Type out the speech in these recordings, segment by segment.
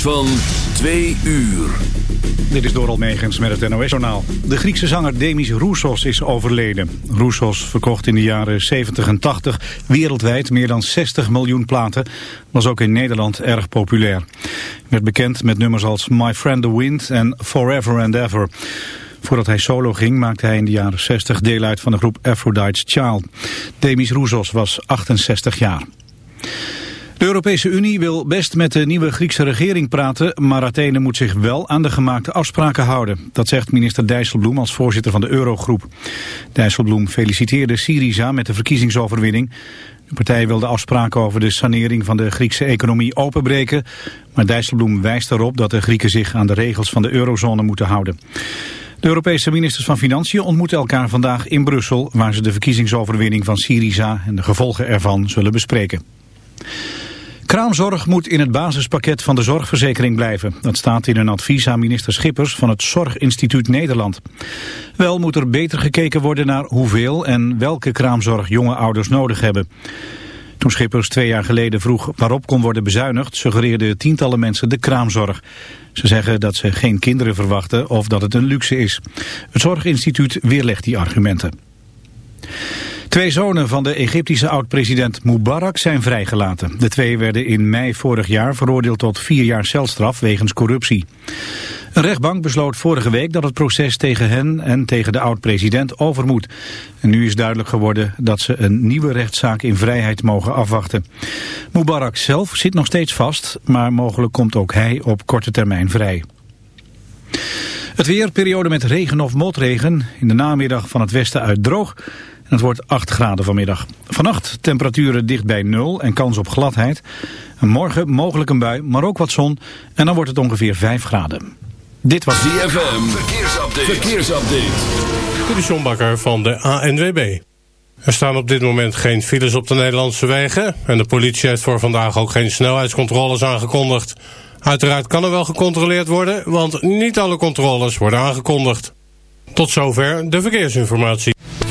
van 2 uur. Dit is Doral Megens met het NOS-journaal. De Griekse zanger Demis Roussos is overleden. Roussos verkocht in de jaren 70 en 80 wereldwijd meer dan 60 miljoen platen. Was ook in Nederland erg populair. Werd bekend met nummers als My Friend the Wind en Forever and Ever. Voordat hij solo ging maakte hij in de jaren 60 deel uit van de groep Aphrodite's Child. Demis Roussos was 68 jaar. De Europese Unie wil best met de nieuwe Griekse regering praten, maar Athene moet zich wel aan de gemaakte afspraken houden. Dat zegt minister Dijsselbloem als voorzitter van de Eurogroep. Dijsselbloem feliciteerde Syriza met de verkiezingsoverwinning. De partij wil de afspraken over de sanering van de Griekse economie openbreken, maar Dijsselbloem wijst erop dat de Grieken zich aan de regels van de eurozone moeten houden. De Europese ministers van Financiën ontmoeten elkaar vandaag in Brussel, waar ze de verkiezingsoverwinning van Syriza en de gevolgen ervan zullen bespreken. Kraamzorg moet in het basispakket van de zorgverzekering blijven. Dat staat in een advies aan minister Schippers van het Zorginstituut Nederland. Wel moet er beter gekeken worden naar hoeveel en welke kraamzorg jonge ouders nodig hebben. Toen Schippers twee jaar geleden vroeg waarop kon worden bezuinigd... suggereerden tientallen mensen de kraamzorg. Ze zeggen dat ze geen kinderen verwachten of dat het een luxe is. Het Zorginstituut weerlegt die argumenten. Twee zonen van de Egyptische oud-president Mubarak zijn vrijgelaten. De twee werden in mei vorig jaar veroordeeld tot vier jaar celstraf wegens corruptie. Een rechtbank besloot vorige week dat het proces tegen hen en tegen de oud-president over moet. En nu is duidelijk geworden dat ze een nieuwe rechtszaak in vrijheid mogen afwachten. Mubarak zelf zit nog steeds vast, maar mogelijk komt ook hij op korte termijn vrij. Het weer, periode met regen of motregen. In de namiddag van het westen uit droog. En het wordt 8 graden vanmiddag. Vannacht temperaturen dicht bij 0 en kans op gladheid. En morgen mogelijk een bui, maar ook wat zon. En dan wordt het ongeveer 5 graden. Dit was DFM. Verkeersupdate. Verkeersupdate. De Sjombakker van de ANWB. Er staan op dit moment geen files op de Nederlandse wegen. En de politie heeft voor vandaag ook geen snelheidscontroles aangekondigd. Uiteraard kan er wel gecontroleerd worden, want niet alle controles worden aangekondigd. Tot zover de verkeersinformatie.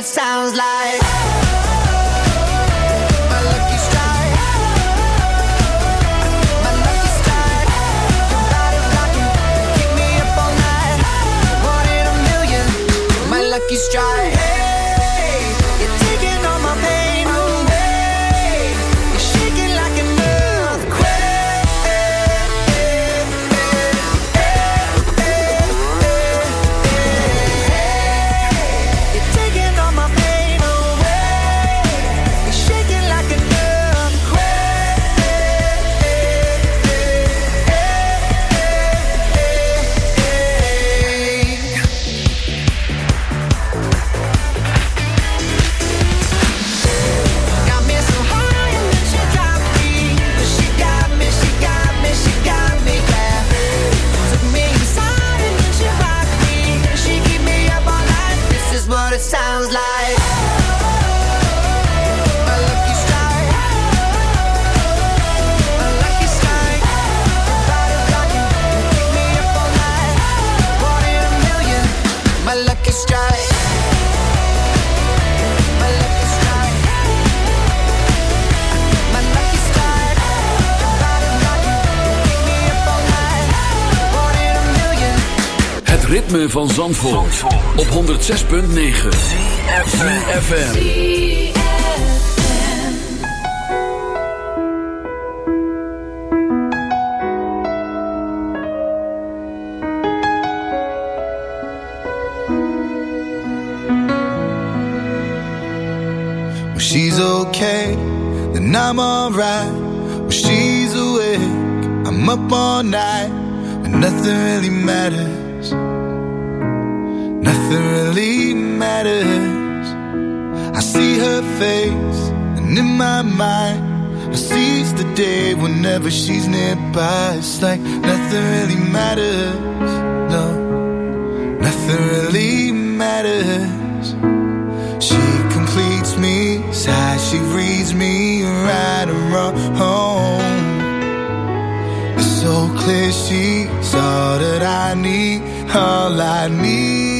it sounds like. My lucky strike. My lucky strike. Your body's me up all night. One in a million. My lucky strike. ritme van Zandvoort, Zandvoort. op 106.9 CFFM Well she's okay, then I'm alright. Well she's awake, I'm up all night And nothing really matters. nothing really matters. I see her face, and in my mind, I seize the day whenever she's nearby. It's like nothing really matters. No, nothing really matters. She completes me, sigh, she reads me right and wrong so clear she saw that I need all I need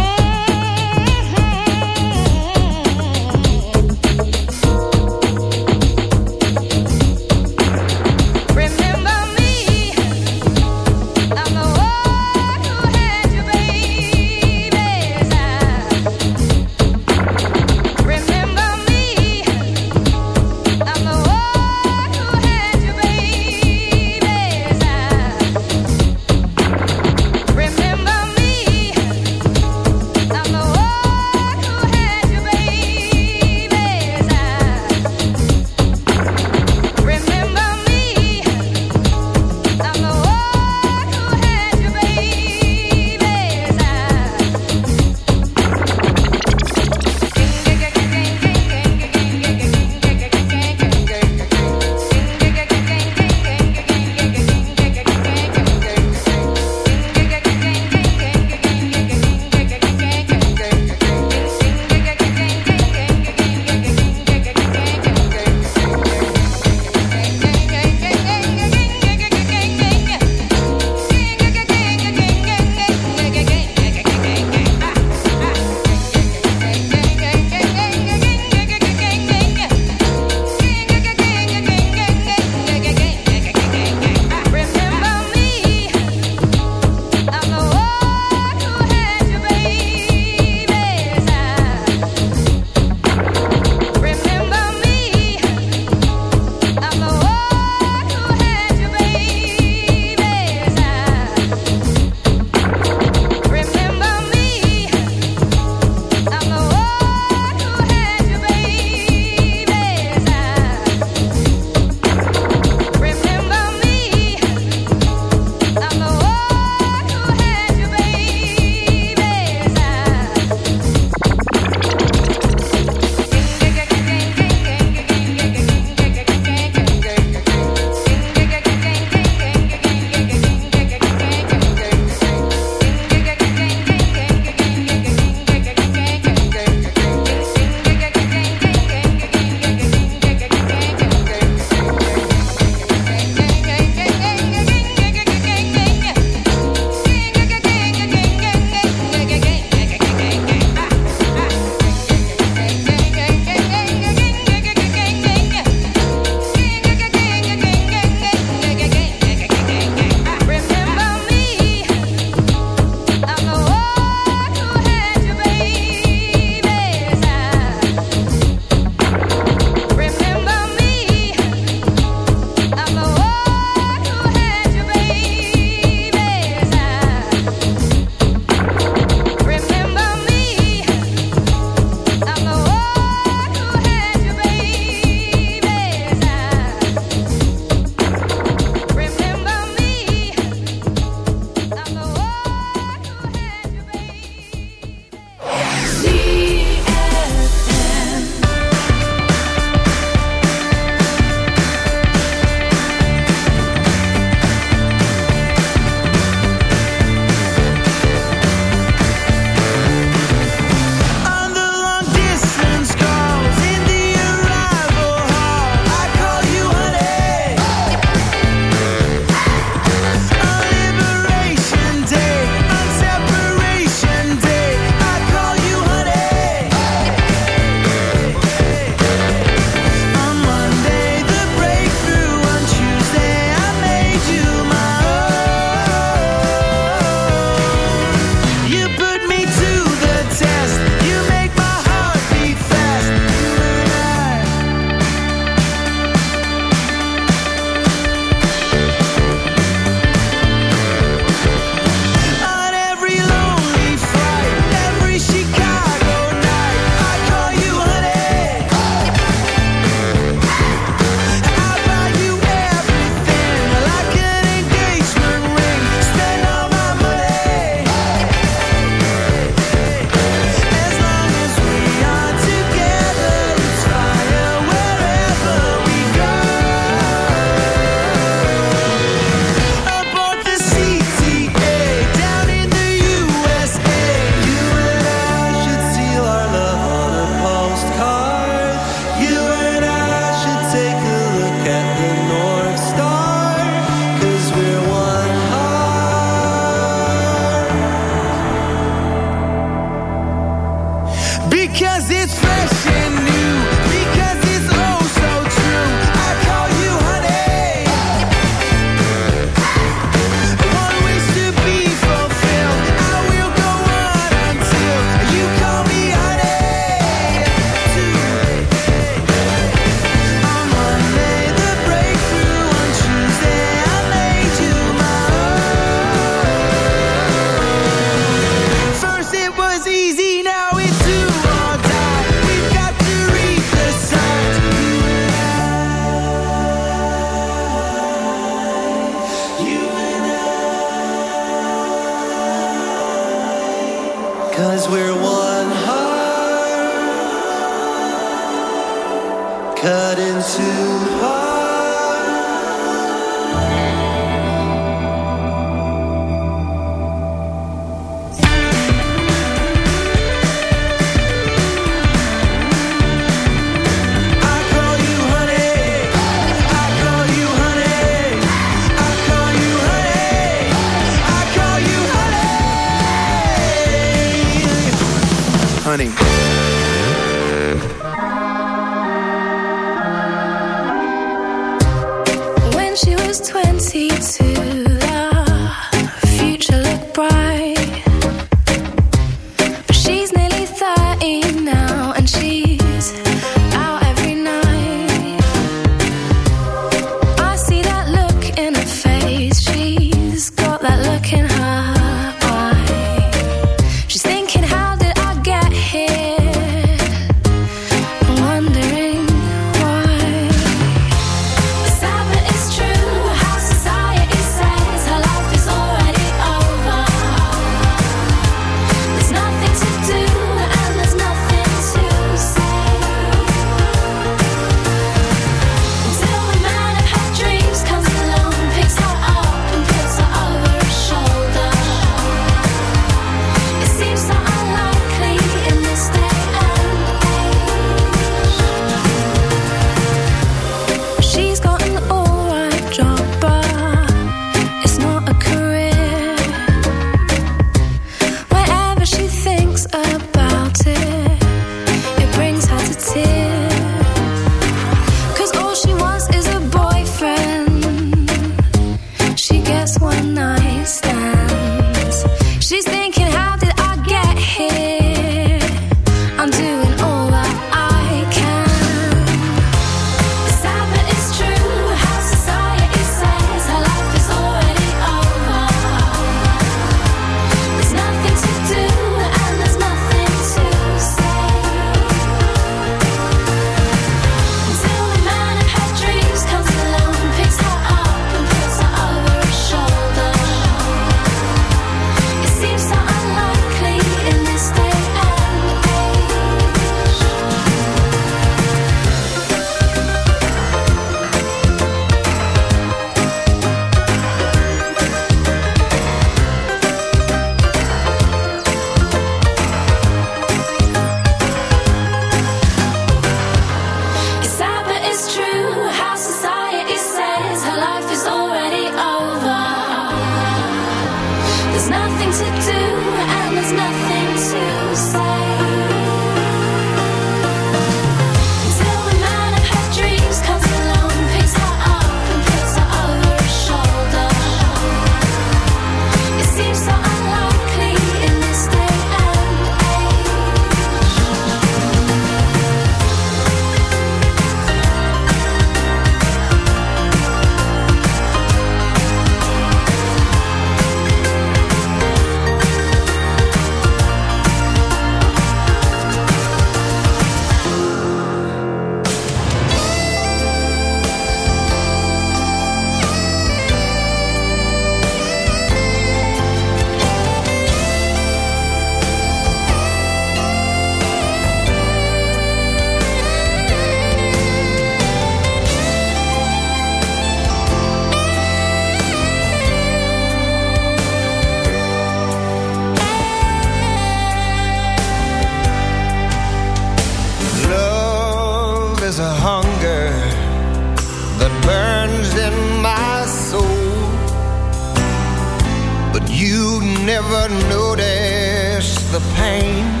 the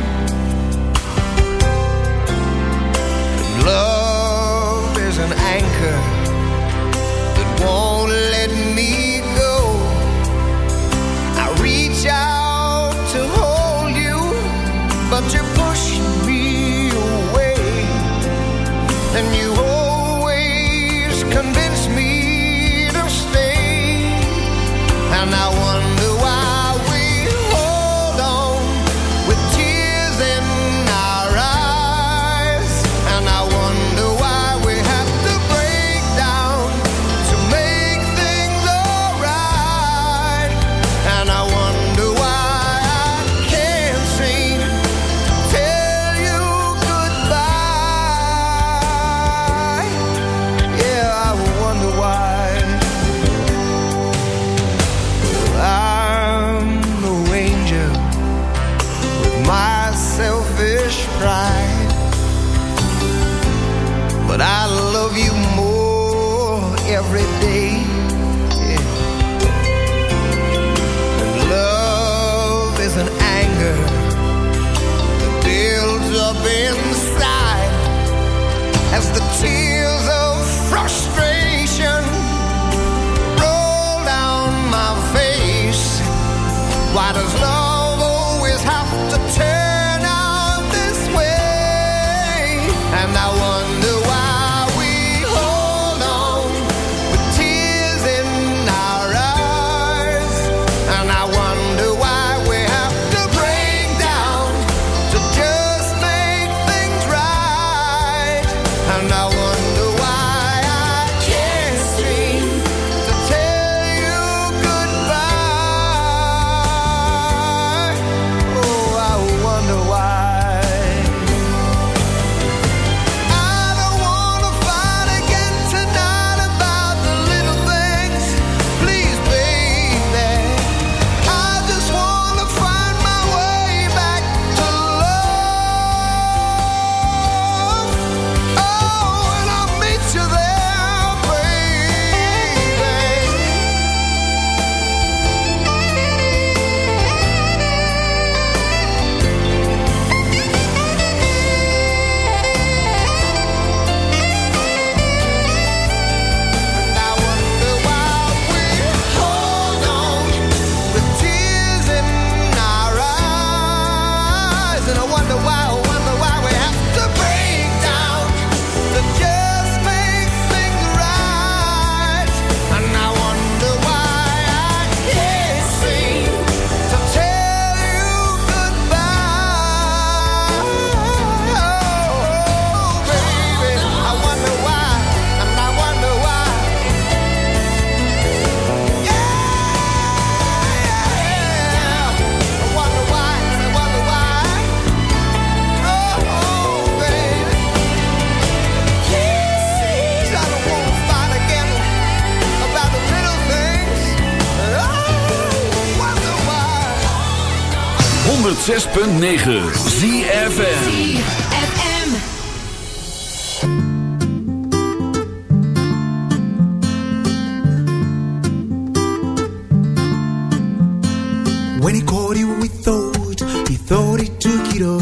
When he caught you, he thought, he thought he took it all.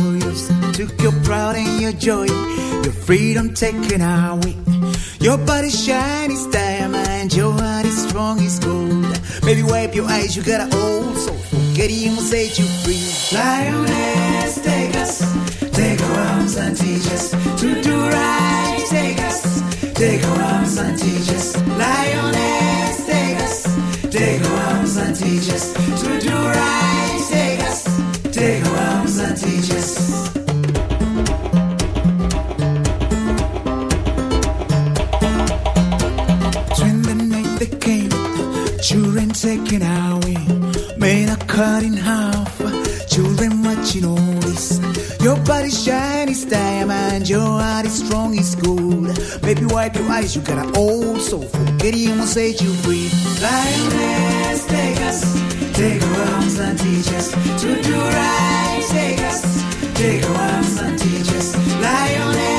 Took your pride and your joy, your freedom taken away. Your body shiny, is and your heart is strong is gold. Baby, wipe your eyes, you got an old soul. Forget will set you free. Lioness, take us, take our arms and teach us to do right. Take us, take our arms and teach us. Lioness, take us, take our arms and teach us to do right. Take us, take our arms and teach us. Twin the night they came, children taken are cut in half, children watching all this. Your body shiny as diamond, your heart is strong as gold. Baby, wipe your eyes, you got an old soul. Him will set you free. Lioness, take us, take our arms and teach us to do right. Take us, take our arms and teach us. Lioness,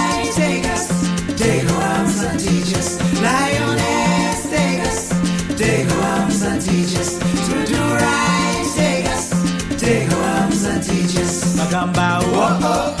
Oh